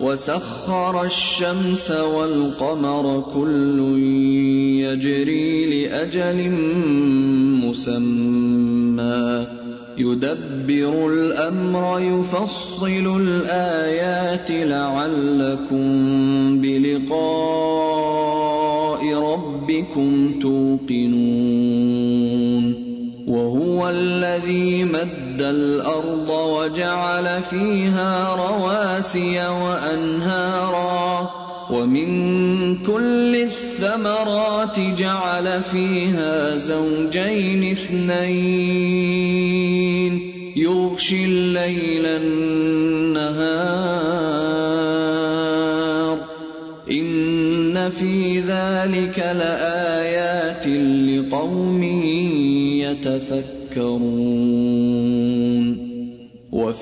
وسخر الشمس والقمر كل يجري لأجل مسمى. يدبر الأمر يفصل الآيات لعلكم بلقاء ربكم توقنون. وهو الذي مد الأرض وجعل فيها رواسي وأنهارا ومن كل الثمرات جعل فيها زوجين اثنين. يغشي الليل النهار. إن في ذلك لايات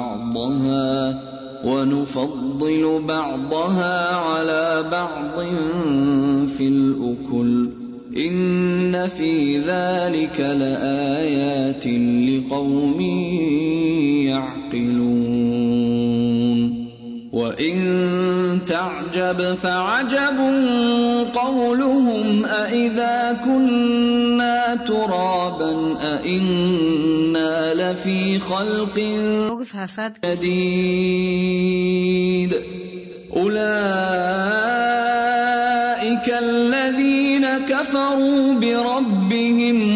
بعضها ونفضل بعضها على بعض في الأكل. إن في ذلك لآيات لقوم يعقلون. وإن تعجب فعجب قولهم أإذا كنا ترابا أإنا لفي خلق جديد أولئك الذين كفروا بربهم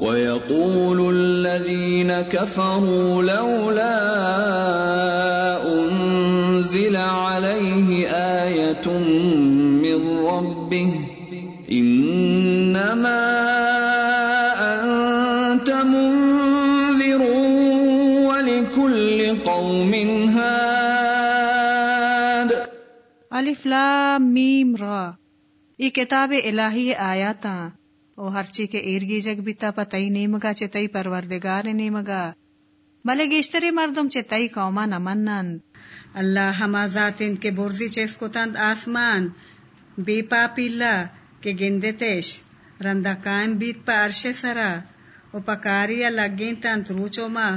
ويقول الذين كفروا لولا أنزل عليه آية من ربه إنما أنت منذر ولكل قوم هاد. ألف لام میم را. ای کتاب الہی آیاتا. او ہرچی کے ایرگی جگ بیتا پتئی نیمگا چتئی پروردگار نیمگا ملے گیشتری مردم چتئی قوما نمنند اللہ ہما ذاتن کے برزی چیس کو تند آسمان۔ بے پاپیلا کے گندتش رندا قائم بیت پا عرش سرا۔ او پکاریا لگین تند روچو ما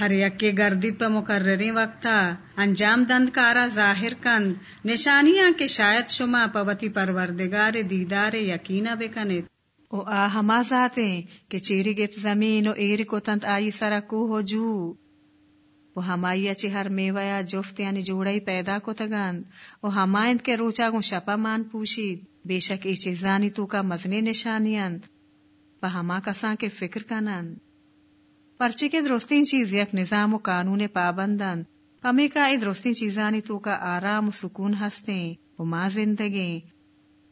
ہر یکے گردید پا مقرری وقتا۔ انجام دند کارا ظاہر کند۔ نشانیاں کے شاید شما پوتی پروردگار دیدار یقینا بکنید۔ او آ ہما ذاتیں کہ چیری گپ زمین و ایر کو تنت آئی سرا کو ہو جو وہ ہمائی اچھی ہر میویا جفت یعنی جوڑائی پیدا کو تگند وہ ہمائند کے روچا گو شپا مان پوشید بے شک ای چیزانی تو کا مزنی نشانیاں پا ہما کساں کے فکر کنن پرچے کے درستین چیز یک نظام و قانون پابندن ہمیں کا ای درستین چیزانی تو کا آرام و سکون ہستیں و ما زندگیں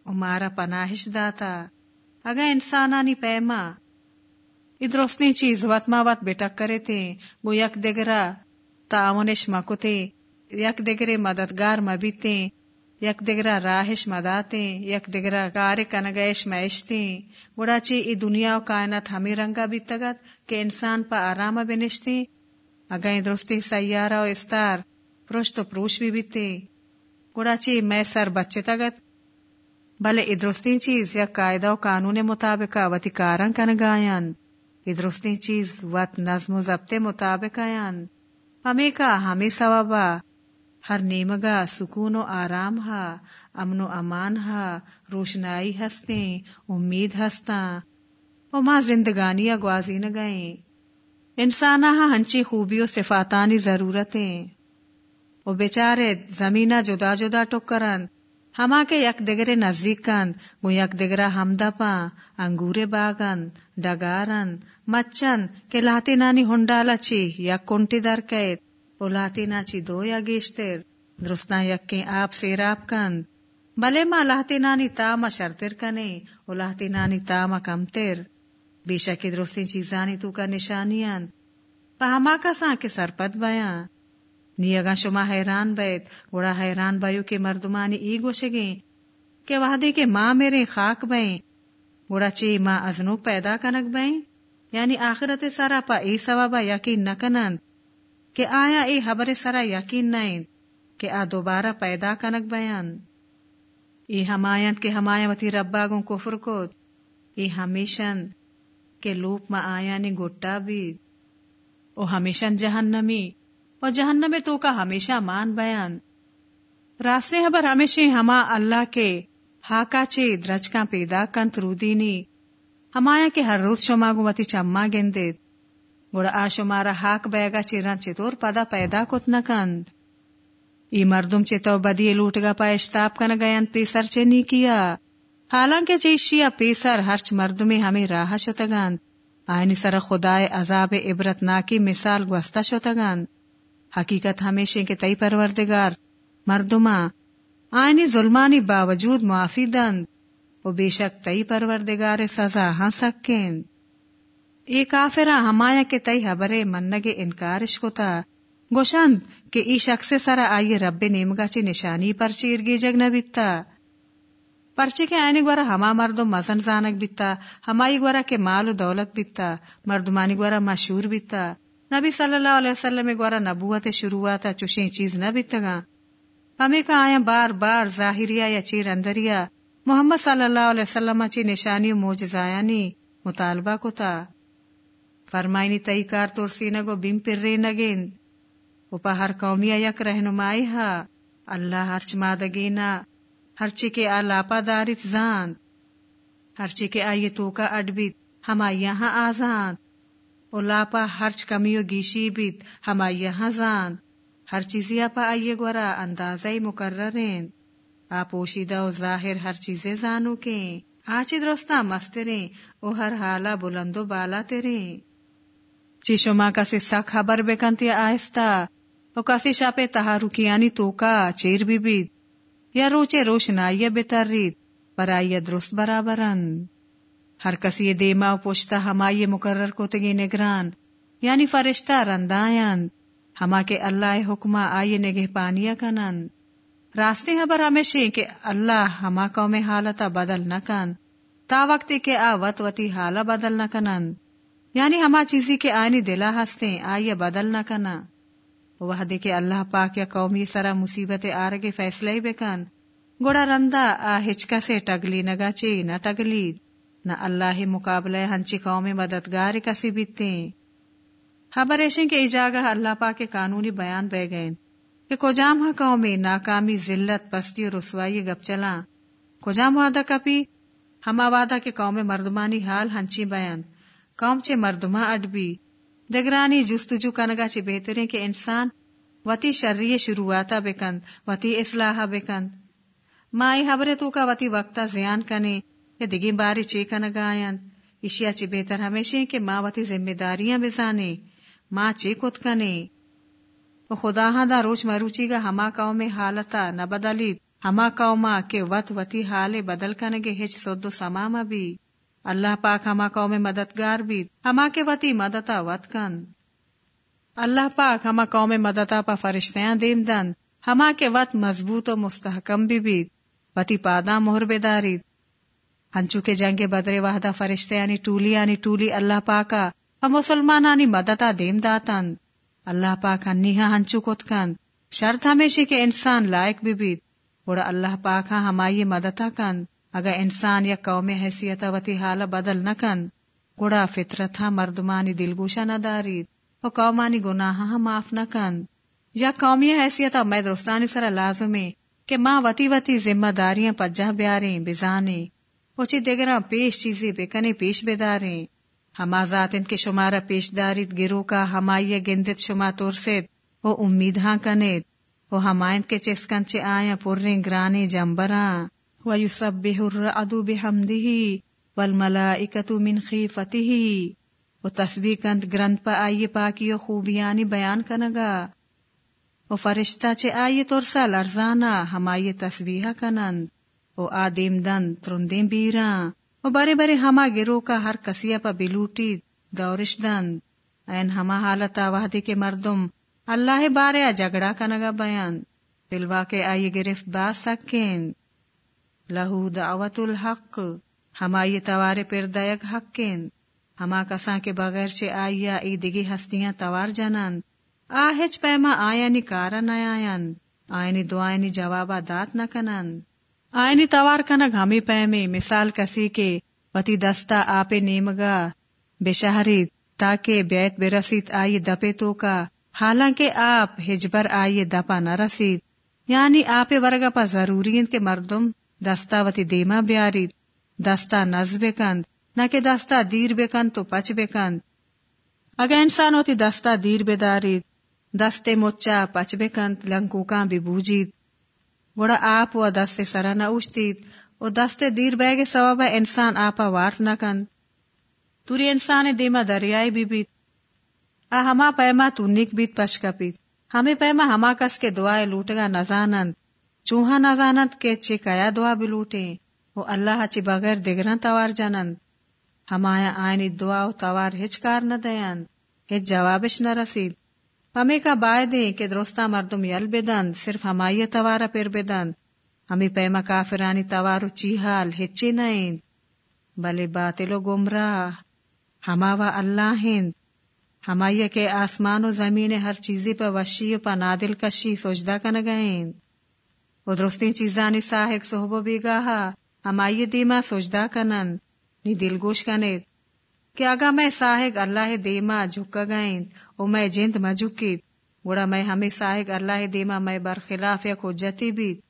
و مارا پناہش داتا اگا انسانانی پیما۔ ای درستین چیز وط ما وط بیٹک کرے تے، گو یک دگرا تعاونش مکتے یک دگرے مددگار مبیتیں یک دگرا راہش مداتیں یک دگرا کار کنگیش میشتیں گوڑا چی ای دنیا و کائنات ہمیں رنگا بیتگت کہ انسان پا آرام بنشتیں اگائیں درستی سیارہ و استار پروش تو پروش بھی بیتے۔ گوڑا چی میں سر بچے تگت بلے ادرستی چیز یا قاعدہ و قانون مطابق وتی کارن کنگایان ادرستی چیز وط نظم و ضبط مطابق آیان ہمیں کا ہمیں ثوابا ہر نیمگا سکون و آرام ہا، امن و امان ہا، روشنائی ہستیں امید ہستاں و ماں زندگانی گوازی نہ گئیں. انسان ہاں ہنچی خوبی و صفاتانی ضرورتیں. وہ بیچارے زمینہ جدا جدا ٹکرن. ہما کے یک دگرے نزدیک کند وہ یک دگرا ہمدا پا، انگورے باغن ڈگارن مچن کے لاتے نانی ہنڈالا چی، یک کنٹی در کیت لاتی ناچی دو یا گیشتر، درستان یکیں آپ سیراب کند بلے ما لاہتی نانی تاما شرطر کنے او لاہتی نانی تاما کمتر۔ بے شکی درستی چیزانی تو کا نشانیاں پا ہما کا سان کے سرپد بیاں۔ نیگا شما حیران بیت، گوڑا حیران بایو کے مردمانی ای گوشگیں، کہ وحدی کے ماں میرے خاک بائیں گوڑا چی ماں ازنوک پیدا کنک بائیں یعنی آخرت سارا پا ای سوابا یقین نکنند، کہ آیا ای حبر سرا یقین نائن کہ آ دوبارہ پیدا کنک بیان؟ ای ہمایت کے ہمایوتی رباگوں کفر کو ای ہمیشن کے لوپ ما آیا نی گٹا بھی او ہمیشن جہنمی۔ او جہنم تو کا ہمیشہ مان بیان۔ راستے حبر ہمیشہ ہما اللہ کے ہاکا چے درج کا پیدا کن ترودینی ہمایا کے ہر روز شما گوتی چما گندید۔ گوڑا آشمارا حاک بیگا چیران چطور پدا پیدا کت نکند ای مردم چتو بدی لوٹگا پا اشتاب کن گیند پیسر چنی کیا حالانکہ چیشیا پیسر ہرچ مردمی ہمیں راہ شتگند آئینی سر خدای عذاب عبرت ناکی مثال گوستا شتگند حقیقت ہمیشہ کے تئی پروردگار مردما آئینی ظلمانی باوجود معافی دند و بے شک تئی پروردگار سزا ہاں سکند ای کافرا ہمایا کے تئی حبرے منگے انکارش کو تا گوشند، کہ ای شخص سرا آئی رب نیمگا چی نشانی پرچی ارگی جگ نہ بیتا۔ پرچی کے آئینی گورا ہما مردم مزن زانک بیتا۔ ہمائی گورا کے مال و دولت بیتا۔ مردمانی گورا مشہور بیتا۔ نبی صلی اللہ علیہ وسلم گورا نبوت شروعاتا چوشیں چیز نہ بیتا ہمیں کا آیا؟ بار بار ظاہریا یا چیر اندریا محمد صلی اللہ علیہ وسلم چی نشانی و موجزایانی مطالبہ کو تا فرمائنی تئی کار ترسی نگو بیم پر رے نگین۔ اوپا ہر قومیا یک رہنمائی ہا۔ اللہ ہرچ مادگینا ہرچی کے آ لاپا دارت زاند ہرچی کے آئیے تو کا اڈبیت۔ ہما یہاں آزاند او لاپا ہرچ کمیو گیشی بیت ہما یہاں زاند ہر چیزیا پا آئیے گورا اندازہ مقررین آ پوشیدہ و ظاہر ہر چیزیں زانو کے آچی درستا مستریں او ہر حالا بلندو بالا تیریں چی شما کسی سک خبر بکنتی آہستا و کسی شاپ تہا رکیانی توکا چیر بی بید یا روچے روشنائی بتر رید برائی درست برابرن ہر کسی دیما و پوشتا ہمائی مقرر کو تگی نگران یعنی فرشتہ رندائن ہما کے اللہ حکمہ آئی نگہ پانیا کنن راستے حبر ہمیشہ کہ اللہ ہما قوم حالتا بدل نہ کن، تا وقتی کے آ وط وتی حالا بدل نہ کنن یعنی ہما چیزی کے آئینی دلا ہستے آئیے بدل نہ کنا وہ کے اللہ پاک یا قومی سرا مصیبت آرگے فیصلہ فیصلے بکن۔ گوڑا رندا آ ہچکا سے ٹگلی نگا چی نہ ٹگلی۔ نہ اللہ مقابلہ ہنچی قومی مددگار کسی بیتے خبر ایشن کے اجاگہ اللہ پاک کے قانونی بیان بہ گئے۔ کہ کجام ہاں قومی ناکامی ذلت پستی رسوائی گپ چلا۔ کجام وعدہ کپی؟ ہما وعدہ کے قوم مردمانی حال ہنچی بیان۔ قوم چے مردما اڈبی۔ دگرانی جستجو کنگا چے بہترین کے انسان وتی شرری شروعاتا بکند، وتی اصلاحا بکند۔ مائی حبر تو کا وتی وقتا زیان کنے۔ یا دگی باری چی کنگائن اشیا چی بہتر ہمیشہ کہ ماں وتی ذمہ داریاں بزانے ماں چی کت کنے خدا ہاں دا روچ مروچی گا ہما قوم حالتا نہ بدلی ہما قوما کے وت وتی حال بدل کنگے ہچ سدو سماما بھی اللہ پاک ہما قوم مددگار بھی ہما کے وتی مدتا وت کن. اللہ پاک ہما قوم مدتا پا فرشتیاں دیم دن. ہما کے وت مضبوط و مستحکم بھی بھی وتی پادا مہر بیداری ہنچو کے جنگ بدرے وحدہ فرشتیانی ٹولی آنی ٹولی اللہ پاکا، ہم مسلمانانی مدتا دیم داتن اللہ پاک نیہا ہنچو کت کن شرط ہمیشہ کے انسان لائق بھی بھی گوڑا اللہ پاک ہاں ہمائی مدتا کن اگر انسان یا قوم حیثیت وتی حال بدل نہ کن گوڑا فطرت ہاں مردمانی دلگوشا نہ دارید۔ و قومانی گناہ ہاں معاف نہ کن یا قومی حیثیت میں درستانی سرا لازمی کہ ماں وتی وتی ذمہ داریاں پجہ بیاریں بزانے وچی دیگراں پیش چیزیں بکنے پیش بیداریں ہما ذات ان کے شمارا پیش دارید گرو کا ہمائی گندت شما تورسید وہ امید ہاں کنید وہ ہمائن کے چسکن چے آیا پوریں گرانے جمبراں۔ وَيُسَبِّحُ الرَّعْدُ بِحَمْدِهِ وَالْمَلَائِكَةُ مِنْ خِيفَتِهِ وہ تسبیح کند گرند پا آئیے پاکی و خوبیانی بیان کنگا۔ وہ فرشتہ چے آئیے ترسا لرزانا ہم آئیے تسبیح کنند۔ وہ آدیم دن ترندیم بیران وہ بارے بارے ہما گرو کا ہر کسیا پا بلوٹی دورش دن این ہما حالتا وحدی کے مردم اللہ بارے جگڑا کنگا بیان دلوا کے آئیے گرفت باز سکین لہو دعوت الحق ہمائی توار پر دیگ حقین ہما کساں کے بغیر چے آئیا ای دگی ہستیاں توار جنند آہچ پیما آیانی کارا نیاین آئینی دعائنی جوابا دات نہ کنند آئینی توار کنگ ہمی پیمے مثال کسی کے وتی دستا آپے نیمگا بشہری تاکہ بیت برسیت آئی دپے تو کا حالانکہ آپ ہجبر آئیے دپا نہ رسید۔ یعنی آپ ورگا پا ضروری کے مردم دستا وتی دیما بیاری دستا نز کند نہ کہ دستا دیر بکند تو پچ بکند۔ اگر انسان ہوتی دستا دیر بیداری دستے مچا پچ بکند، لنکوکاں بھی بوجید۔ گوڑا آپ و دستے سرا نہ اوشتید او دستے دیر بیگے سوابا انسان آپا وارت نہ کند۔ توری انسان دیما دریائی بھی بیت۔ آ ہما پیما تو نک بیت پشکا پیت ہمیں پیما ہما کس کے دعائے لوٹگا نزانند چوہا نزانند کے چے کیا دعا بلوٹے وہ اللہ چی بغیر دگرن توار جانند۔ ہمایا آئینی دعا و توار ہچ کار نہ دیند ہچ جوابش نہ رسید۔ ہمیں کا بائے دیں کہ درستا مردم یل بدند صرف ہمائی توارا پیر بدند ہمیں پیما کافرانی توارو چی حال ہچی نائند بلے باطل و گمراہ ہما و اللہ ہند ہمائی کے آسمان و زمین ہر چیزی پہ وشی و پا نادل کشی سوچدہ کا نگائیں و درستی چیزانی صاحب صحب و بیگاہا ہمائی دیما سوچدہ کنن نی دل گوش کنید۔ کہ اگا میں صاحب اللہ دیما جھکا گائیں او میں جند مجھکید گوڑا میں ہمیں صاحب اللہ دیما میں برخلاف یا کھجتی بیت۔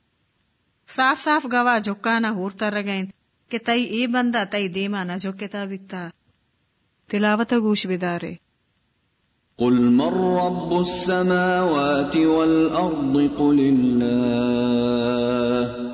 صاف صاف گواہ جھکانا ہورتا رگائیں کہ تئی ای بندہ تئی دیما نہ جھکتا بیتا۔ تلاوت گوش بدارے قل من رب السماوات والأرض قل الله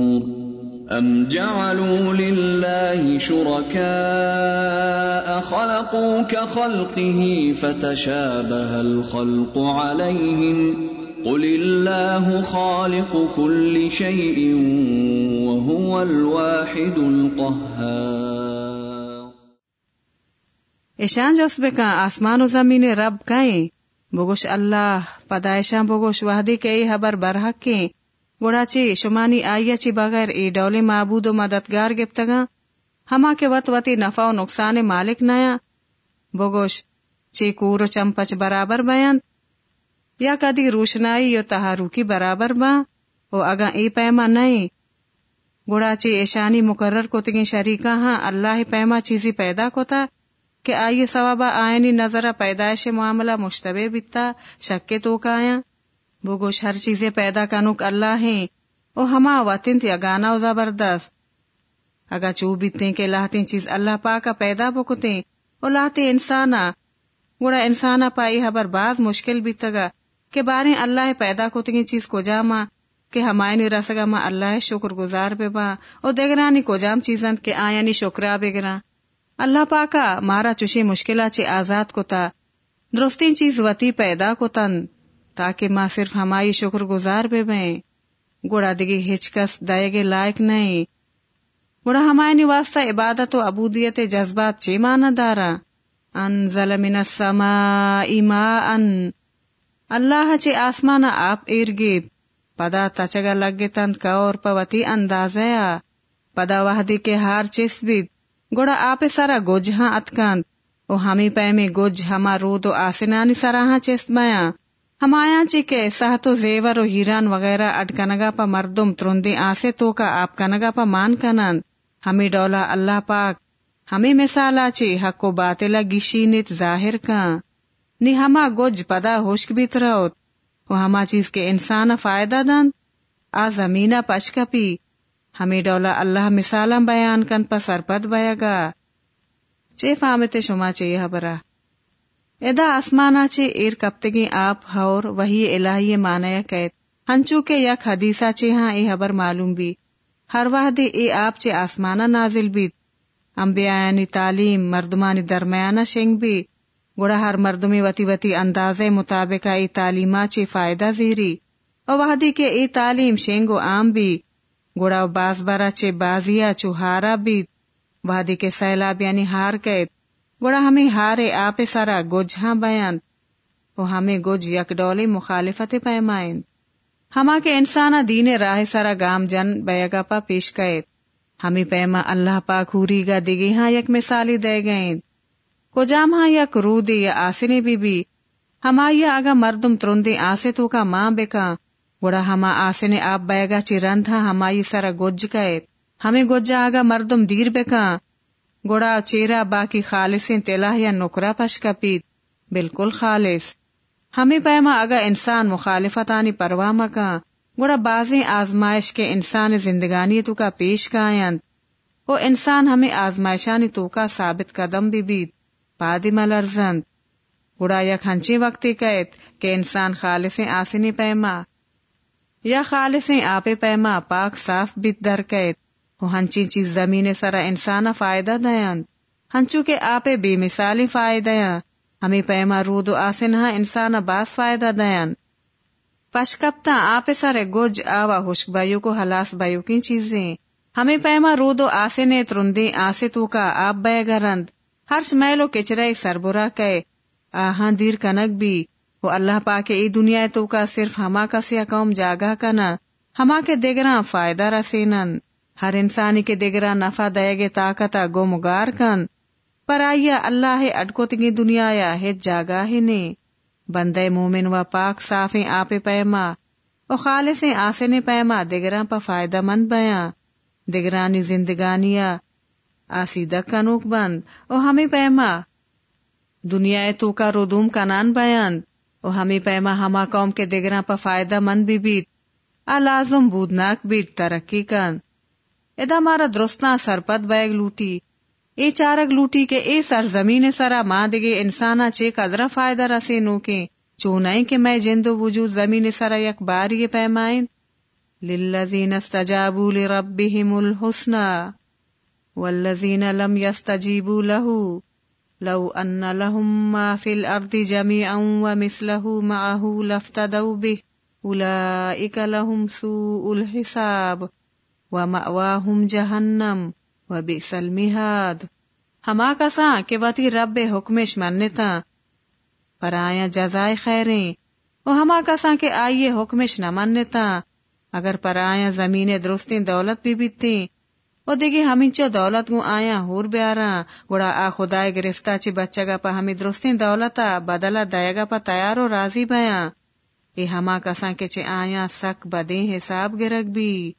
أم جعلوا لله شركاء خلقوا كخلقه فتشابه الخلق عليهم قل الله خالق كل شيء وهو الواحد القهار ایشان جس بکا آسمان و زمین رب کائیں بگوش اللہ پدائشان بگوش وحدی کے ای حبر برحق کے گوڑا چی شمانی آئیا چی بغیر ای ڈول معبود و مددگار گپتگا ہما کے وط وطی نفع و نقصان مالک نیا۔ بگوش، چی کور و چمپچ برابر بیان۔ یا کدی روشنائی یا تہاروکی برابر با۔ او اگا ای پیما نہیں گوڑا چی ایشانی مقرر کو تگیں شریکا ہاں اللہ پیما چیزی پیدا کوتا کہ آئیے ثوابہ آئینی نظر پیدائش معاملہ مشتبہ بتا شک تو کایا وہ گوش ہر چیزیں پیدا کنک اللہ ہیں۔ او ہما وطن تھی اگانا و زبردست۔ اگا چو بیتیں کہ لاہتے چیز اللہ پاکا پیدا بکتے او لاہتے انسانا۔ گوڑا انسانا پائی حبر باز مشکل بیتگا کہ باریں اللہ پیدا کتگی چیز کو جاما کہ ہمائنی رسگا ما؟ اللہ شکر گزار بے با۔ او دیگرانی کو جام چیزن کہ آیانی شکرا بگرا اللہ پاکا مارا چوشی مشکلہ چی آزاد کو درستین چیز وتی پیدا کو تن تاکہ ماں صرف ہمائی شکر گزار بے بیں۔ گوڑا دگی ہچکس دائے گے لائق نہیں۔ گوڑا ہمائنی واسطہ عبادت و عبودیت جذبات چی مانا دارا۔ انزل من السماء ماء اللہ چی آسمانا آپ ارگیب پدا تچگا لگے تند کور پوتی اندازیا پدا وحدی کے ہار چس بید گوڑا آپ سارا گوج ہاں اتکند او ہمی پیمی گوج ہما رود و آسنانی سارا ہاں چس بیا ہمایا چی کے سہت و زیور و ہیران وغیرہ اڈ کنگا پا مردم ترندی آسے تو کا آپ کنگا پا مان کنند۔ ہمیں ڈولا اللہ پاک۔ ہمیں مثالا چی حق و باطلا گشی نت ظاہر کان نی ہما گوج پدا ہوشک بھی تروت وہ ہما چیز کے انسان فائدہ دن آ زمینہ پی ہمیں ڈولا اللہ مثالا بیان کن پا سرپد بیا گا چے فامت شما چے یہ برا؟ ادا آسمانا چے ایر کپتگی آپ ہور وہی الہی مانیا قید ہنچو کے یک حدیثہ چے ہاں اے حبر معلوم بھی۔ ہر وحدی اے آپ چے آسمانا نازل بیت انبیاءانی تعلیم مردمانی درمیانہ شنگ بھی۔ گوڑا ہر مردمی وتی وتی انداز مطابق ای تعلیمہ چی فائدہ زیری۔ او وحدی کے ای تعلیم شینگو عام بھی۔ گوڑا باز بارا چے بازیا چو ہارا بھی۔ وحدی کے سیلاب یعنی ہار قید گوڑا ہمیں ہارے آپ سارا گوجھاں بیان۔ او ہمیں گوج یک ڈولی مخالفت پیمائن۔ ہما کے انسانا دین راہ سارا گام جن بیگا پا پیش قید ہمیں پیما اللہ پاک ہوری گا دگی ہاں یک مثالی دے گئیں کو جامہ ہاں یا کرودی یا آسنے بی بی ہما یا آگا مردم ترندی آسے تو کا ماں بکا۔ گوڑا ہما آسنے آپ بیگا چی رندھا ہاں ہمائی سارا گوج گئے ہمیں گوجا آگا مردم دیر بکا۔ گوڑا چیرا باقی خالصیں تلا یا نکرا پشکا پیت بالکل خالص۔ ہمیں پیما اگا انسان مخالفتانی پرواہ مکا گوڑا بازیں آزمائش کے انسان زندگانی تو کا پیش گائیں وہ انسان ہمیں آزمائشانی تو کا ثابت قدم بھی بیت پادی ملرزند گڑا یک ہنچی وقتی قید کہ انسان خالص آسنی پیما، یا خالص آپ پیما پاک صاف بیت در قید ہنچی چیز زمین سرا انسان فائدہ دیان ہنچو کے آپ بے مثالی فائدہ ہمیں پیما رود و آسنہ ہاں انسان باس فائدہ دیان پشکپتا آپ سر گوج آوا حشک بایو کو ہلاس بایو کی چیزیں۔ ہمیں پیما رود و آسنے ترندی آسے تو کا آپ بے گرند۔ ہرش میلو کچرے سربرا کے آہاں دیر کنک بھی۔ وہ اللہ پاک ای دنیا تو کا صرف ہما کا سیا قوم جاگا کنا۔ ہما کے دگرا فائدہ رسینن۔ ہر انسانی کے دگرا نفع دے گے طاقتا گو مگار کن۔ پر آئیا اللہ اڈکوتگی دنیا یا ہت جاگا ہی نے۔ بندے مومن و پاک صافیں آپ پیما۔ و خالصیں آسے پیما۔ دگرا پا فائدہ مند بیاں۔ دگرانی زندگانیاں۔ آسی کنوک بند۔ او ہمیں پیما۔ دنیا تو کا ردوم کنان بیند او ہمیں پیما ہما قوم کے دگرا پا فائدہ مند بھی بیت۔ لازم بودناک بیت ترقی کن۔ ادا مارا درستنا سرپت بیگ لوٹی۔ اے چارک لوٹی کے اے سر زمین سرا ماں دگے انسانا چے قدرہ فائدہ رسے نو کے چونائیں کہ میں جند و وجود زمین سرا یک بار یہ پیمائن للذین استجابوا لربهم الحسنہ۔ والذين لم يستجيبوا له لو أن لهم ما في الأرض جميعا ومثله معه لافتدوا به أولئك لهم سوء الحساب۔ ومأواهم جهنم وبئس المهاد۔ ہما کساں کہ واتی رب حکمش منتا پر آیا جزائے خیریں۔ وہ ہما کساں کہ آئیے حکمش نہ منتا اگر پر آیا زمین درستیں دولت بھی بیتیں۔ او دیگی ہمیں چو دولت گو آیا ہور بیارا۔ گوڑا آ خدای گرفتا چی بچہ گا پا ہمیں درستین دولتا بدلا دائے گا پا تیار و راضی بیا ای ہما کسان کے چے آیا سک بدیں حساب گرگ بھی۔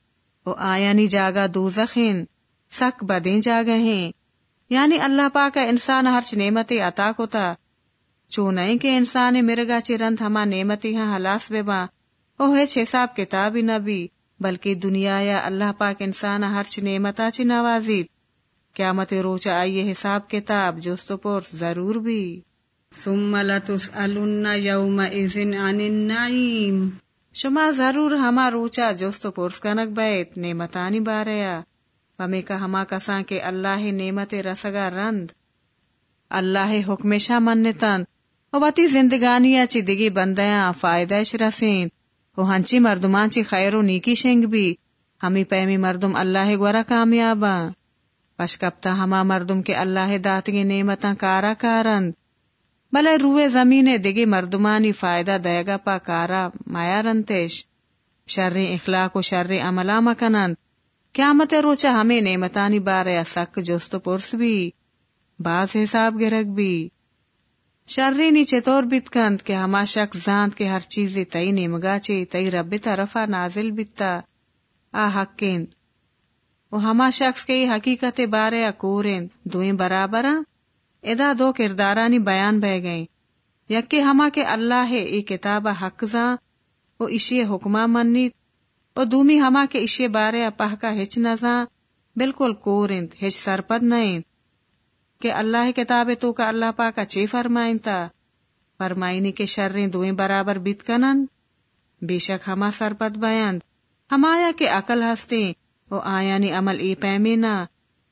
او آیا نی جاگا دوزخین، سک بدیں جاگا ہیں۔ یعنی اللہ پاک انسان ہرچ نعمتی عطا کو تا چونائیں کہ انسان مرگا چرند ہما نعمتی ہاں حلاس بے باں او ہے حساب کتاب نہ بھی بلکہ دنیا یا اللہ پاک انسان ہرچ نعمتا چی نوازید۔ قیامت روچا آئیے حساب کتاب جوستو پورس ضرور بھی۔ ثم لتسألن يومئذ عن النعيم شما ضرور ہما روچا جوستو پورس کنک بیت نعمتانی باریا۔ ہمیں کا ہما کساں کے اللہ نعمت رسگا رند۔ اللہ حکم شاہ منتن و باتی زندگانی چی دگی بندیاں فائدہ رسین۔ و ہنچی مردمان چی خیر و نیکی شنگ بھی۔ ہمی پیمی مردم اللہ گورا کامیاباں۔ پشکپتا ہما مردم کے اللہ داتگی نعمتاں کارا کارند۔ بلے روئے زمین دگی مردمانی فائدہ دے گا پا کارا مایا رنتش شر اخلاق و شر عملہ مکنند قیامت روچا ہمیں نعمتانی بارے سک جوست پرس بھی باز حساب گرگ بھی شرری نیچے طور بیت کہ ہما شک زاند کے ہر چیز تئی نیمگا چی تئی رب طرفا نازل بیتا. آ حق وہ ہما شخص کے حقیقت بارے کورین دوئیں برابر ادا دو کردارانی بیان بہ گئیں۔ یکے ہما کے اللہ ہے، ای کتاب حق زاں، او اشی حکمہ منی او دومی ہما کے اشی بارے اپاہ کا ہچ نزاں بالکل کورند ہچ سرپد نہیں کہ اللہ کتاب تو کا اللہ پاکا چے فرمائن تا فرمائنی کے شریں دوئیں برابر بیت کنن۔ بے شک ہما سرپد بیان۔ ہمایا کے عقل ہستے او آیانی عمل ای پیمینا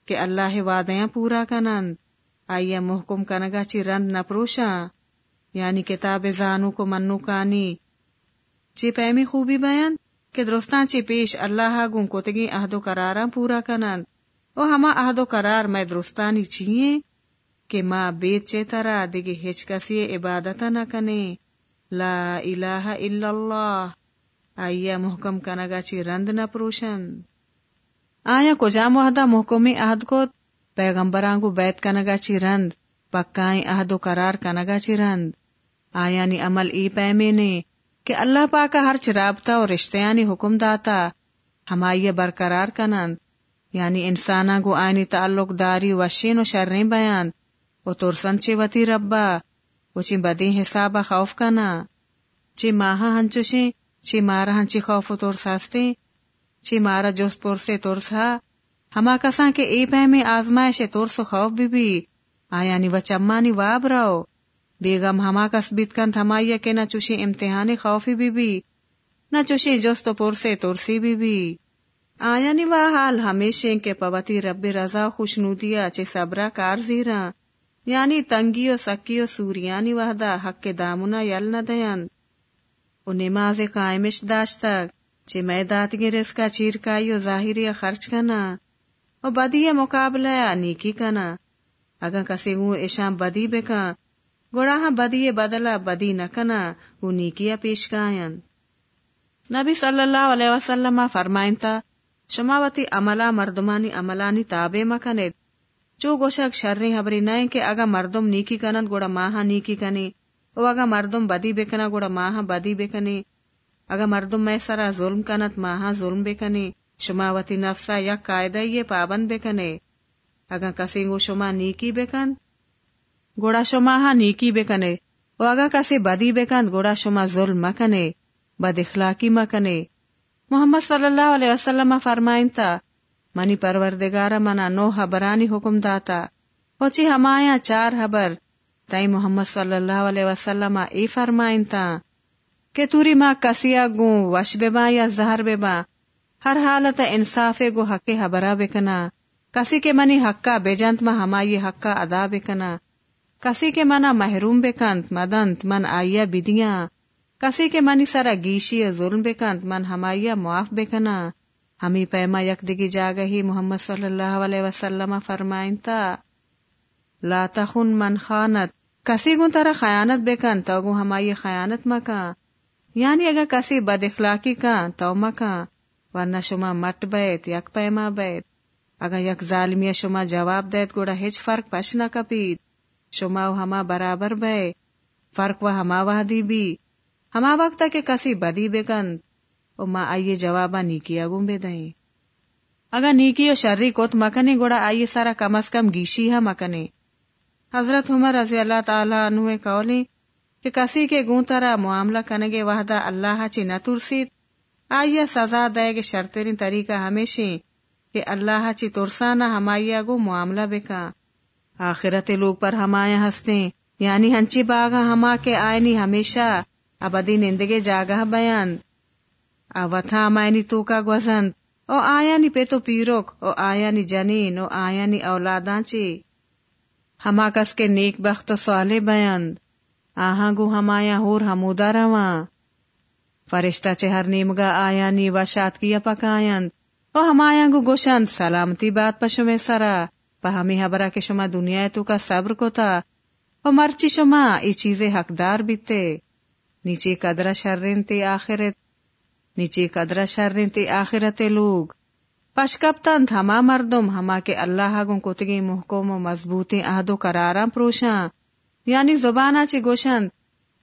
کہ اللہ وعدیاں پورا کنند آئیا محکم کنگا چی رند نپروشا یعنی کتاب زانو کو منو کانی۔ چی پیمی خوبی بیان؟ کہ درستان چی پیش اللہ گن کتگی عہد و قرارا پورا کنند۔ او ہما عہد و قرار میں درستانی چیئے کہ ماں بیت چے ترا دگی ہچ کسی عبادت نہ کنے۔ لا الہ الا اللہ۔ آئیا محکم کنگا چی رند نپروشن آیا کو جام وحدہ محکمی عہد کو پیغمبران کو بیت کنگا چی رند پکائیں عہد و قرار کنگا چی رند۔ آیانی عمل ای پیمینے کہ اللہ پاکا ہر چرابتا اور رشتیانی حکم داتا، ہمائی برقرار کنند۔ یعنی انسانا گو آئینی تعلق داری وشین و شرین بیان۔ و ترسن چی وطی ربا، و چی بدی حسابا خوف کنا۔ چی ماہا ہنچوشیں، چی مارا ہنچی خوف و ترساستے چی مارا جوست پرسے ترسا۔ ہما کساں کے اے پہ میں آزمائش ترس و خوف بھی بھی۔ آیا نی یعنی و چمانی واب رہو بیگم ہما کس بیت کن تھمائیا کے نہ چوشی امتحان خوفی بھی بھی۔ نہ چوشی جوست پرسے ترسی بھی بھی۔ آیا نی یعنی وا حال ہمیشہ کے پوتی رب رضا خوشنودیا چے صبرا کار زیرا۔ یعنی تنگی و سکی و سوریانی وحدہ حق کے دامنا یل نہ دین و نماز قائمش داشتا چے میں داتگی رسکا چیرکائی و ظاہری خرچ کنا۔ و بدی مقابلہ نیکی کنا اگر کسی وہ ایشان بدی بکا گوڑا ہاں بدی بدلا بدی نہ کنا وہ نیکیا پیش کائن نبی صلی اللہ علیہ وسلم فرمائن تا شماوتی عملہ مردمانی عملانی تابع مکنید چو گوشک شرری حبری نائیں کہ اگا مردم نیکی کنند گوڑا ماہا نیکی کنی او اگا مردم بدی بکنا گوڑا ماہا بدی بکنی اگا مردم میں سرا ظلم کنت ماہا ظلم بکنی شما وتی نفسا یا قاعدہ یہ پابند بکنے۔ اگا کسی گو شما نیکی بکن، گوڑا شما ہاں نیکی بکنے۔ و اگا کسی بدی بکن، گوڑا شما ظلم مکنے، بد اخلاقی مکنے۔ محمد صلی اللہ علیہ وسلم فرمائن تا منی پروردگارا منا نو حبرانی حکم داتا۔ وچی ہمایا چار حبر۔ تائی محمد صلی اللہ علیہ وسلم ای فرمائن تا کہ توری ماں کسیا گوں، وش بے یا زہر بے با ہر حالت انصاف گو حق حبرا بکنا۔ کسی کے منی حقا بے جنت ما ہمائی حقا ادا بکنا۔ کسی کے منا محروم بکنت مدنت من آئیا بدیاں۔ کسی کے منی سرا گیشی ظلم بکنت من ہمائی معاف بکنا۔ ہمیں پیما یک دگی جاگہ ہی محمد صلی اللہ علیہ وسلم فرمائن تا لا تخن من خانت۔ کسی گن ترا خیانت بکن تو گو ہمائی خیانت مکا یعنی اگر کسی بد اخلاقی کا تو مکا ورنہ شما مٹ بیت، یک پیما بیت۔ اگر یک ظالمی شما جواب دیت گوڑا ہچ فرق پش نہ کپید۔ شما و ہما برابر بے، فرق و ہما وحدی بھی ہما وقت کے کسی بدی بکند، او ما آئیے جوابا نیکی اگوں بے دیں اگا نیکی و شرری کوت مکنی گوڑا آئی سارا کم از کم گیشی ہے مکنی حضرت عمر رضی اللہ تعالی عنہ قولی کہ کسی کے گون ترا معاملہ کنگے وحدہ اللہ چی نہ ترسید۔ آئیا سزا دے گے شرطرین طریقہ ہمیشہ کہ اللہ چی ترسانا ہمائیا گو معاملہ بکا۔ آخرت لوگ پر ہمایا ہستے یعنی ہنچی باغا ہما کے آئینی ہمیشہ۔ ابدی نندگے جاگہ بیان۔ آوتھا مائنی تو کا گوزند۔ او آیا نی پہ تو پیروک، او آیا نی جنین، او آیا نی اولاداں چی۔ ہما کس کے نیک بخت سوالے بیند آہاں گو ہمایا ہور ہمودا رواں فرشتہ چے ہر نیمگا آیا نی وشات کیا پکایند او ہمایا گو گوشند سلامتی بات پشو میں سرا۔ پا ہمی حبرہ کے شما دنیا تو کا صبر کو تا۔ او مرچی شما، ای چیزیں حقدار بیتے۔ نیچے قدرہ شرین تی آخرت۔ نیچے قدرہ شرین تی آخرت لوگ۔ پشکپتن ہما مردم، ہما کے اللہ گوں کتگی محکوم و مضبوطی عہد و قراراں پروشاں۔ یعنی زبانا چی گوشند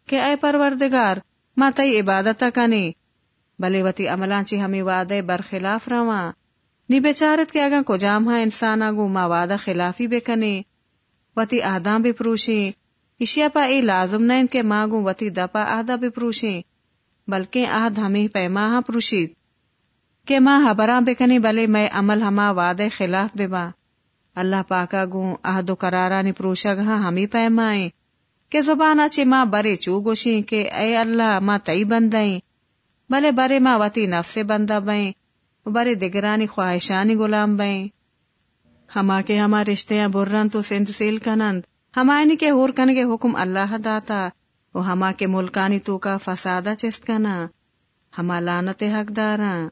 کہ اے پروردگار ما تی عبادت کنے بلے وتی عملان چی ہمیں وعدے برخلاف رواں۔ نی بیچارت کے اگا کو جام ہاں انسان آگو ما وعدہ خلافی بے کنے۔ وتی آدھاں بھی پروشیں۔ اشیا پا اے لازم نین کے ماگو وتی دپا آدھا بھی پروشیں۔ بلکہ آدھ ہمیں پیما ہاں پروشید۔ کہ ماں حبراں بکنی بلے میں عمل ہما وعدے خلاف بے با۔ اللہ پاکا گوں عہد و قرارانی پروشگ ہاں ہمیں پیمائیں کہ زبانا چی ماں برے چو گوشیں کہ اے اللہ ماں تئی بندائیں بلے برے ماں وتی نفس بندہ بائیں برے دگرانی خواہشانی غلام بائیں ہما کے ہما رشتیاں برن تو سند سیل کنند ہمائنی کے ہور کن کے حکم اللہ داتا وہ ہما کے ملکانی تو کا فسادہ چست کنا۔ ہما لانت حق داراں۔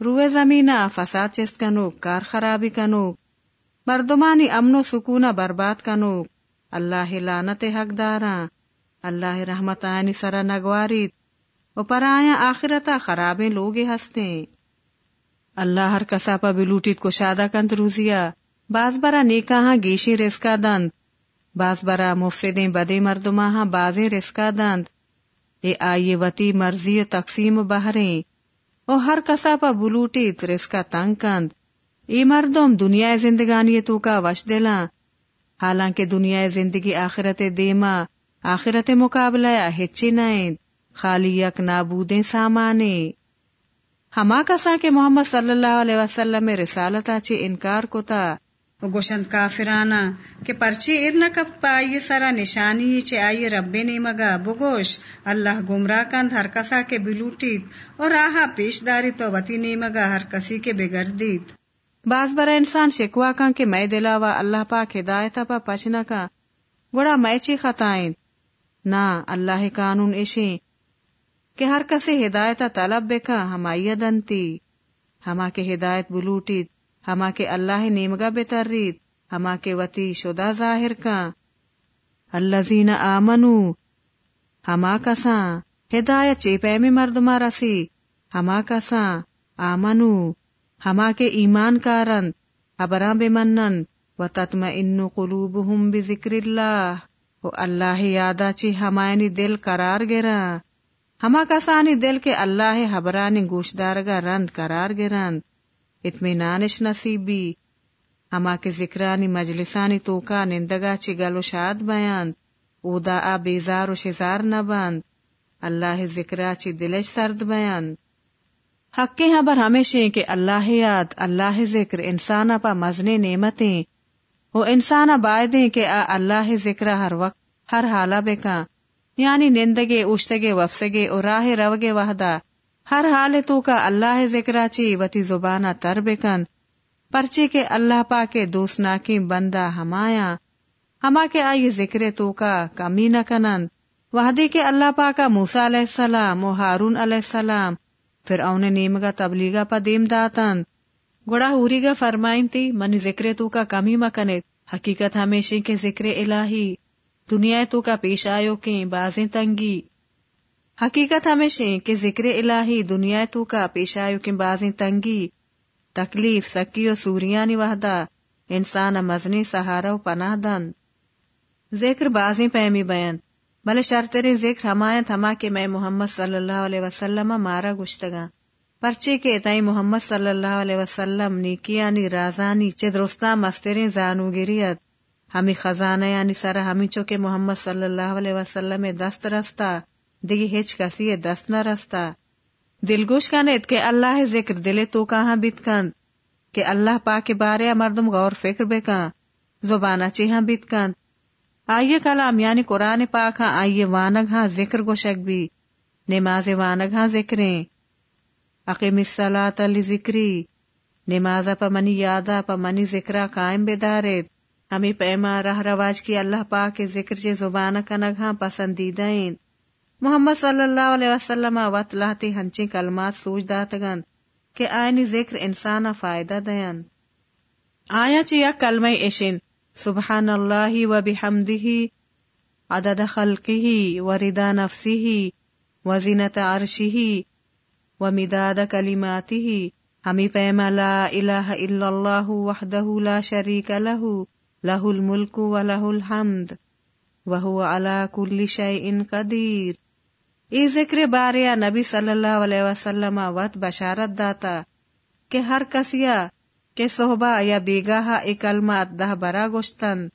روئے زمینہ فساد چست کنو کار خرابی کنو مردمانی امن و سکونہ برباد کنو اللہ لانت حق اللہ رحمت آنی سرا نگواریت و پر آیا آخرتا خرابیں لوگ ہستے۔ اللہ ہر کسا پا بلوٹیت کو شادہ کند روزیا، باز برا نیکا ہاں گیشی رسکا دند باز برا مفسدیں بدے مردما ہاں بازیں رسکا دند اے آئیے وتی مرضی تقسیم بہریں۔ او ہر کسا پا بلوٹیت رسکا تنگ کند ای مردم دنیا زندگانی تو کا وش دلاں۔ حالانکہ دنیا زندگی آخرت دیما، آخرت مقابلہ ہچے نائند خالی یک نابودیں سامانے۔ ہما کسا کے محمد صلی اللہ علیہ وسلم رسالتا چے انکار کو تا گوشند کافرانا کہ پرچی ارن کب پائی سرا نشانی چے آئی رب نے مگا بگوش، اللہ گمراہ کند ہر کسا کے بلوٹیت اور راہا پیش داری تو وتی نے مگا ہر کسی کے بگردید باز برا انسان شکوا کن کہ میں دلاوا اللہ پاک ہدایتا پا پچنا کا گوڑا میں چی خطائیں نا، اللہ قانون اشیں کہ ہر کسی ہدایت طلب بکا ہمائی دنتی۔ ہما کے ہدایت بلوٹیت۔ ہما کے اللہ نیمگا بترید ہما کے وتی شدہ ظاہر کا اللہ زین آمنو۔ ہما کساں۔ ہدایت چے پیمی مردما رسی۔ ہما کساں۔ آمنو۔ ہما کے ایمان کارند ابراں بے منن و تتم ان قلوبہم بذکر اللہ و اللہ یادا چی ہمائنی دل قرار گرا۔ ہما کسانی دل کے اللہ حبرانی گوشدارگا رند قرار گرند اطمینانش نصیبی ہما کے ذکرانی مجلسانی توکا نندگا چی گلو شاد بیان۔ اودا آ بیزار و شزار نبند اللہ ذکرا چی دلش سرد بیان۔ حق کے خبر ہمیشہ کہ اللہ یاد، اللہ ذکر انسانا پا مزنے نعمتیں۔ وہ انسانا بائدیں کہ آ، اللہ ذکر ہر وقت، ہر حالہ بکا یعنی نندگے اشتگے وفسگے اور راہ روگے وحدہ۔ ہر حال تو کا اللہ ذکر چی، وتی زبانہ تر بکند پرچے کے اللہ پا کے دوست ناکی بندہ ہمایا ہما کے آئی ذکر تو کا کمی نہ کنند۔ وحدی کے اللہ پا کا موسا علیہ السلام و ہارون علیہ السلام پھر اون نیمگا تبلیغا پا دیم داتند گوڑا ہوری گا فرمائن تی، منی ذکر تو کا کمی مکنت حقیقت ہمیشہ کے ذکر الہی۔ دنیا تو کا پیش آیو کے بازیں تنگی۔ حقیقت ہمیشہ کہ ذکر الہی، دنیا تو کا پیش آیو کی بازیں تنگی۔ تکلیف سکی و سوریانی وحدہ۔ انسان مزنی، سہارا و پناہ دن۔ ذکر بازیں پیمی بیان۔ بلے شرطر ذکر ہمایت ہما کہ میں محمد صلی اللہ علیہ وسلم مارا گشتگا پرچے کے تئی محمد صلی اللہ علیہ وسلم نیکیانی، رازانی چے درستا مسترین زانو گریت۔ ہمیں خزانہ یعنی سر ہمیں چوکے محمد صلی اللہ علیہ وسلم دست رستا دگی ہچ کسی دست نہ رستا دلگوش کانت کہ اللہ ذکر دلے تو کہاں بیت کند کہ اللہ پاک کے بارے مردم غور فکر بے کان زبانہ چیہاں بیت کند آئیے کلام یعنی قرآن پاک ہاں آئیے وانگ ہاں ذکر گوشک بھی۔ نماز وانگ ہاں ذکریں۔ اقیم الصلاة لذکری۔ نماز پا منی یادا پا منی ذکرہ قائم بیدارت ہمیں پیما رہ رواج کی اللہ پاک کے ذکر چے زبان کنگ ہاں پسندیدہ محمد صلی اللہ علیہ وسلم وط لاتی ہنچی کلمات سوچ داتگن کہ آئینی ذکر انسانا فائدہ دین۔ آیا چی یک کلمہ اشن سبحان اللہ و بحمدہ عدد خلقہ و ردا نفسہ و زینت عرشہ و مداد کلماته ہمی پیما لا الہ الا اللہ وحدہ لا شریک لہو لہ الملک و لہ الحمد، وہو علا کل شیء قدیر۔ ای ذکر باریا نبی صلی اللہ علیہ وسلم وط بشارت داتا کہ ہر کسیا کہ صحبہ یا بیگاہ ای کلمات دہ برا گشتن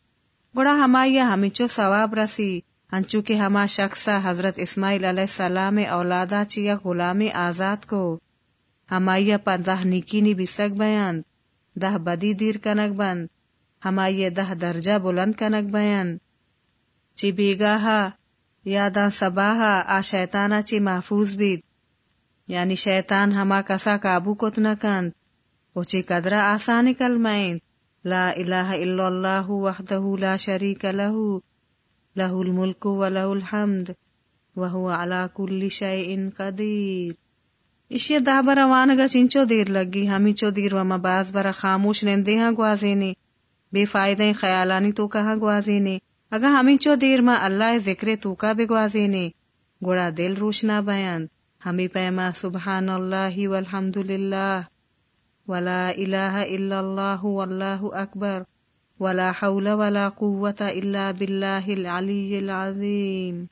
گڑا ہمایا ہمیچو ثواب رسی انچو کہ ہما شخصا حضرت اسماعیل علیہ السلام اولادا چیا غلام آزاد کو ہمایا پا دہ نکی بسک بیان دہ بدی دیر کنک بند ہمائی دہ درجہ بلند کنک بیان چی بیگاہا یاداں سباہا آ شیطانا چی محفوظ بید یعنی شیطان ہما کسا قابو کت نکند چی قدرہ آسانی کلمائن لا الہ الا اللہ وحدہ لا شریک لہو لہ الملک و لہ الحمد وہو علا کل شیئن قدیر۔ اشی دا برا وانگا چنچو دیر لگی، ہمی چو دیر وما باز برا خاموش نندے ہاں گوازینے بے فائدہ خیالانی تو کہاں گوازینے اگا ہمی چو دیر ما اللہ ذکر تو کا بے گوازینے گوڑا دل روشنا بیان۔ ہمی پیما سبحان اللہ والحمدللہ۔ ولا الہ الا اللہ واللہ اکبر ولا حول ولا قوة الا باللہ العلی العظیم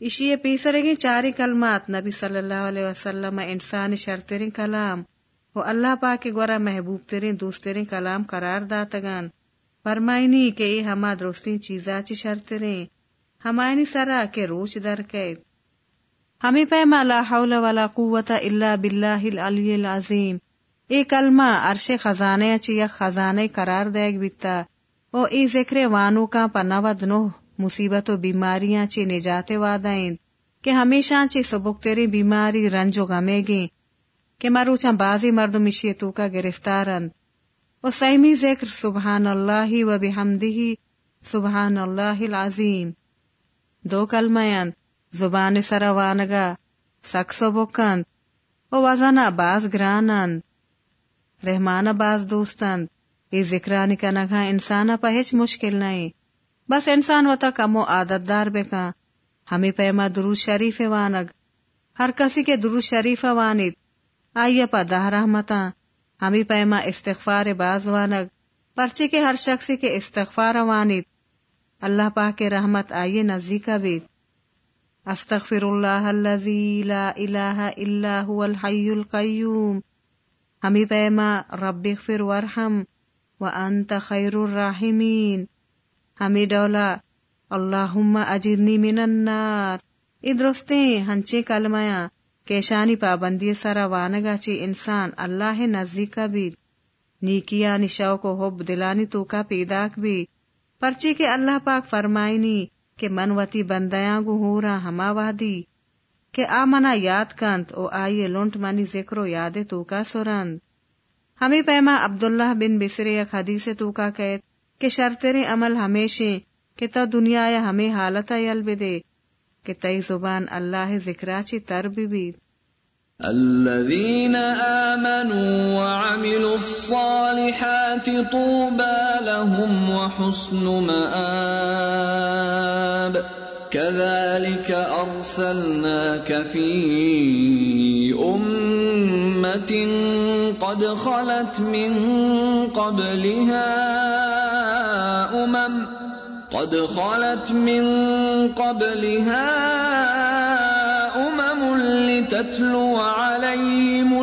اشی پیسرے گی چاری کلمات، نبی صلی اللہ علیہ وسلم، انسان شرطرین کلام و اللہ پاک گورا محبوب ترین، دوست ترین کلام، قرار داتگان۔ فرمائنی کہ ای ہما درستین چیزا چی شرطرین ہمائنی سرا کے روچ در قید۔ ہمیں پیما لا حول ولا قوة الا باللہ العلی العظیم۔ ای کلمہ عرش خزانے چی خزانے قرار دیگ بیتا او ای ذکر وانو کا پناود نو مصیبت و بیماریاں چی نجات وادائیں کہ ہمیشہ چی سبک تیری بیماری رنج و غمے گی کہ مروچا بازی مردم اشی تو کا گرفتارن۔ و سیمی ذکر سبحان اللہ و بحمدہ، سبحان اللہ العظیم۔ دو کلمیاں زبان سروانگا سکسو بکند و وزن باز گرانند رحمان باز دوستند ای ذکرانی کنگا انسانا پا ہچ مشکل نہیں بس انسان وطا کمو عادت دار بکا ہمیں پیما درو شریف وانگ۔ ہر کسی کے درو شریف وانید آئیے پا دہ رحمتا ہمیں پیما استغفار باز وانگ۔ پرچے کے ہر شخصی کے استغفار وانید اللہ پاک کے رحمت آئیے نزدیکا بید استغفر اللہ الذی لا الہ الا هو الحی القیوم۔ ہمیں پیما رب اغفر ورحم وانت خیر الراحمین۔ ہمیں ڈولا، اللہم اجرنی من النار۔ ادرستے ہنچے کلمیا کیشانی پابندی سرا وانگا چی انسان اللہ نزدیکا بھی۔ نیکیا نشاو کو حب دلانی تو کا پیداک بھی۔ پرچی کے اللہ پاک فرمائنی کہ منوتی بندیاں گو ہو رہا ہما وادی۔ کہ آمنا یاد کنت او آئیے لونٹ منی ذکر و یاد تو کا سرند۔ ہمیں پیما عبداللہ بن بسر یک حدیث تو کا قید کہ شرطر عمل ہمیشہ کہ تا دنیا یا ہمیں حالتا یل بدے کہ تئی زبان اللہ ذکراچی تر بھی بید الذين آمنوا وعملوا الصالحات طوبى لهم وحسن مآب۔ كذلك أرسلناك في أمة قد خلت من قبلها أمم قد خلت من قبلها أمم لتتلو عليهم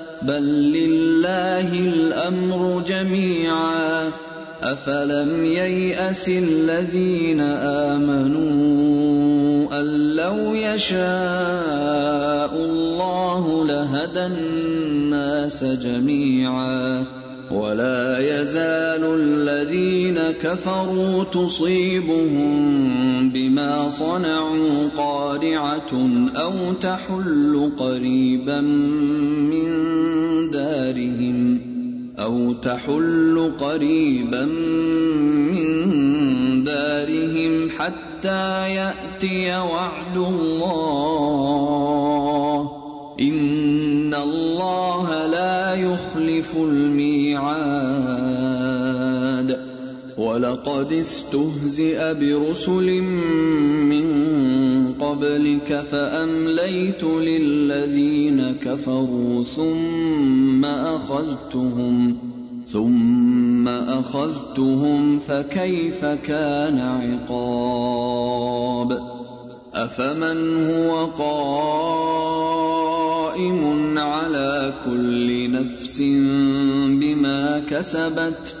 بل لله الأمر جميعا أفلم ييأس الذين آمنوا أن لو يشاء الله لهدى الناس جميعا ولا يزال الذين كفروا تصيبهم بما صنعوا قارعة أو تحل قريبا من دارهم أو تحل قريبا من دارهم حتى يأتي وعد الله إن الله لا يخلف الميعاد ولقد استهزئ برسل من قبلك فأمليت للذين كفروا ثم أخذتهم ثم أخذتهم فكيف كان عقاب؟ أفمن هو قائم على كل نفس بما كسبت؟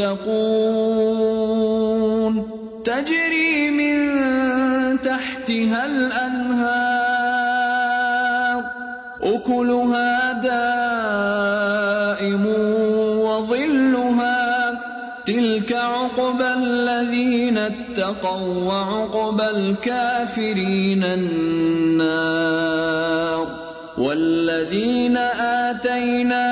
المتقون. تجري من تحتها الأنهار. أكلها دائم وظلها. تلك عقبى الذين اتقوا وعقبى الكافرين النار. والذين آتيناهم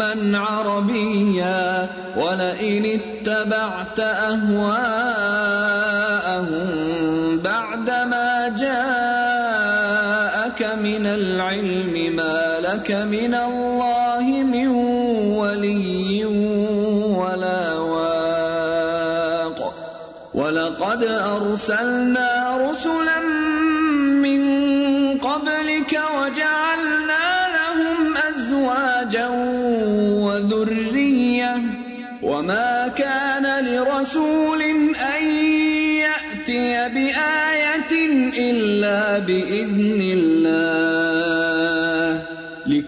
حكما عربيا ولئن اتبعت أهواءهم بعدما جاءك من العلم ما لك من الله من ولي ولا واق. ولقد أرسلنا رسلا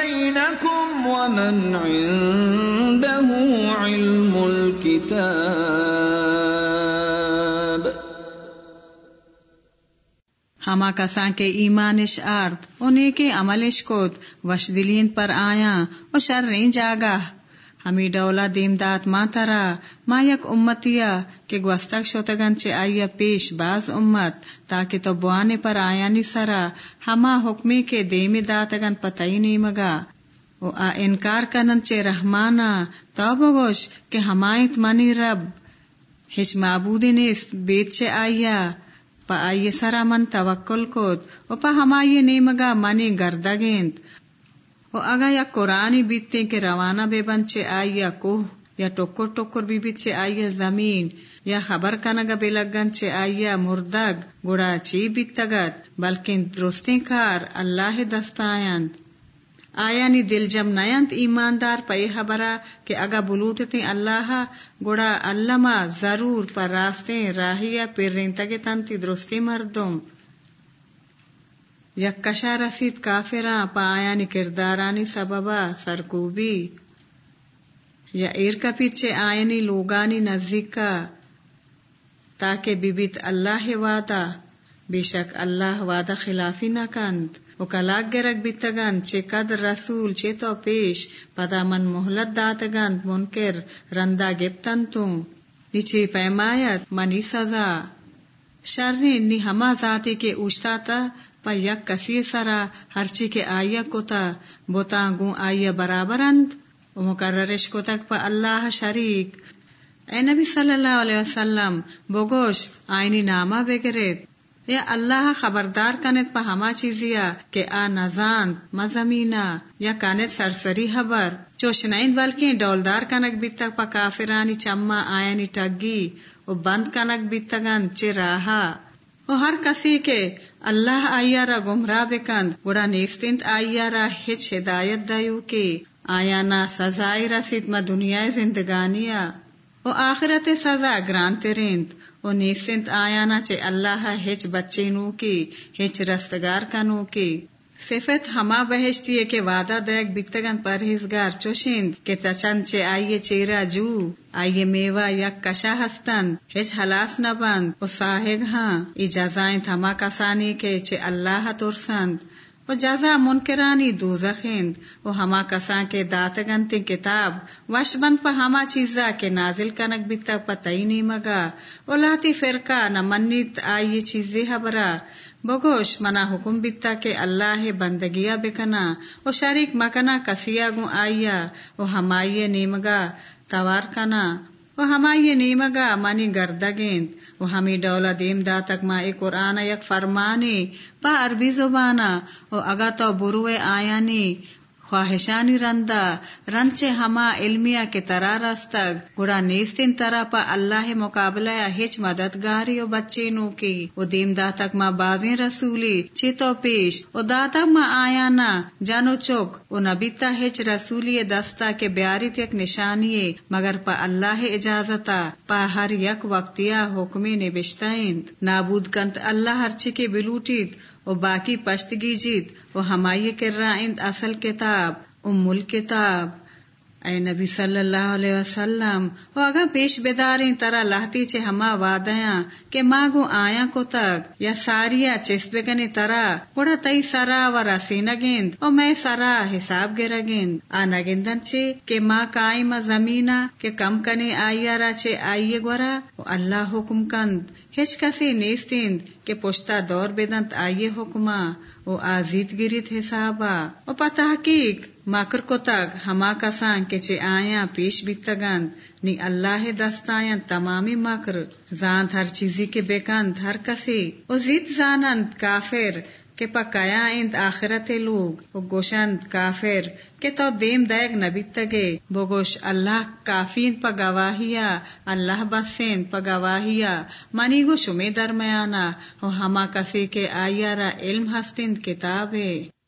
وبينكم ومن عنده علم الكتاب ہما کساں کے ایمانش آرد انہیں کے عملش کوت وش دلین پر آیا و شریں جاگاہ ہمی ڈولا دیم دات ماں ترا، ما یک امتیا، کہ گوستک شوتگن چے آئیا پیش باز امت۔ تاکہ تو بوانے پر آیا نی سرا ہما حکمی کے دیم داتگن پتائی نی مگا او آ انکار کنن چے رحمانا تو بگوش کہ ہمایت منی رب ہچ معبود نیست بیت چے آئیا پا آئیے سرا من توکل کود او پا ہمائی نیمگا منی گردگیند و اگا یا قرآنی بیتے کے روانہ بے بنچے آئی یا کوہ یا ٹکر ٹکر بھی بیچے آئی زمین یا خبر کنگا بے لگن چے آئی مردگ گڑا چی بیتگت بلکہ درستیں کار اللہ دستایند آیا نی دل جم نیند ایماندار پئی خبرا کہ اگا بلوٹتے اللہ گڑا اللہ ضرور پر راستے راہیا پھر رینتگے تنتی درستی مردم یک کشا رسید کافراں پایانی کردارانی سببا سرکوبی یا ایر کا پیچھے آئینی لوگانی نزدیکا تاکہ بیبیت اللہ وعدہ، بے شک اللہ وعدہ خلافی نہ کند وہ کلاک گرک بیتگند چے قدر رسول، چے تو پیش، پدا من محلت داتگند منکر رندا گپتن تو نیچے پیمایت منی سزا۔ شرین نی ہما ذاتی کے اوشتا تا پا یک کسی سرا ہرچی کے آیا کتا بوتا گو آیا برابرند، و مقررش کتک پا اللہ شریک۔ اے نبی صلی اللہ علیہ وسلم، بگوش، آئینی نامہ بگرید یا اللہ، خبردار کنت پا ہما چیزیا کہ آ نزاند مزمینا یا کنت سرسری خبر۔ چوش بلکہ ڈولدار کنک بیتک پا کافرانی چما آئینی ٹگی و بند کنک بیتگن چی راہا و ہر کسی کے اللہ آیا را گمراہ بکند، گڑا نیستند آیا را ہچ ہدایت دیو کے آیا نا سزائی رسید ما دنیا زندگانیا و آخرت سزا گرانتے ریند و نیستند آیا نا چے اللہ ہچ بچے نو کی، ہچ رستگار کنو کی۔ صفت ہما بہشتی ہے کہ وعدہ دیکھ بکتگن پرہیزگار چوشند کہ تچند چے آئیے چیرا جو، آئیے میوا یک کشا ہستن، ہچ حلاس نہ بند۔ و ساہگ ہاں ای جزائیں تھما کسانی کے چے اللہ ترسند۔ و جزا منکرانی دوزخند و ہما کسان کے داتگنتی کتاب، وش بند پا ہما چیزا کے نازل کنک بیتا پتائی نہیں مگا۔ و لاتی فرقہ نہ منیت آئیے چیزی حبرا بگوش منا حکم بیتا کہ اللہ بندگیا بکنا۔ و شریک مکنا کسیا گو آئیا و ہمائی نیمگا توار کنا۔ و ہمائی نیمگا منی گردگیند۔ و ہمی ڈولا دیم دا تک ما ایک قرآن یک فرمانی۔ پا عربی زبانا۔ و اگا تو بروے آیانی خواہشانی رندا رنچے ہما علمیا کے ترا رستگ گڑا نیستین ترا پا اللہ مقابلہ ہچ مددگاری و بچے نو کی۔ و دیم دا تک ما بازیں رسولی چی تو پیش۔ و داتا ما آیا نا جانو چوک۔ و نبیتا ہچ رسولی دستا کے بیاری تک نشانی مگر پا اللہ اجازتا، پا ہر یک وقتیا حکمی نبشتائند نابود کنت اللہ ہر چکے بلوٹید و باقی پشتگی جیت و ہمائی کر رہا اصل کتاب، ام الکتاب اے نبی صلی اللہ علیہ وسلم و اگا پیش بیداریں، ترا لہتی چے ہما وادیاں کہ ماں آیا کو تک، یا ساریا چیس بگنی ترا، بڑا تئی سرا و راسی نگند او میں سرا حساب گرا گند آ نگندن چے کہ ماں قائم زمینا کہ کم کنے آئیا را چے آئیے گورا و اللہ حکم کند۔ ہچ کسی نیستیند کہ پشتا دور بدنت آئیے حکما او آزیت گریت حسابا او پتہ حقیق مکر کو تک ہما کسان کے چے آیاں پیش بیتگند نی اللہ دستایاں تمامی مکر زانت ہر چیزی کے بیکند ہر کسی۔ او زیت زانند کافر کہ پکایا اند آخرت لوگ و گوشند کافر، کہ تو دیم دائگ نبی تگے۔ بگوش اللہ کافین پا گواہیا اللہ بسین پا گواہیا منی گو شمی درمیانا او ہما کسی کے آئیارا علم ہستند کتاب ہے۔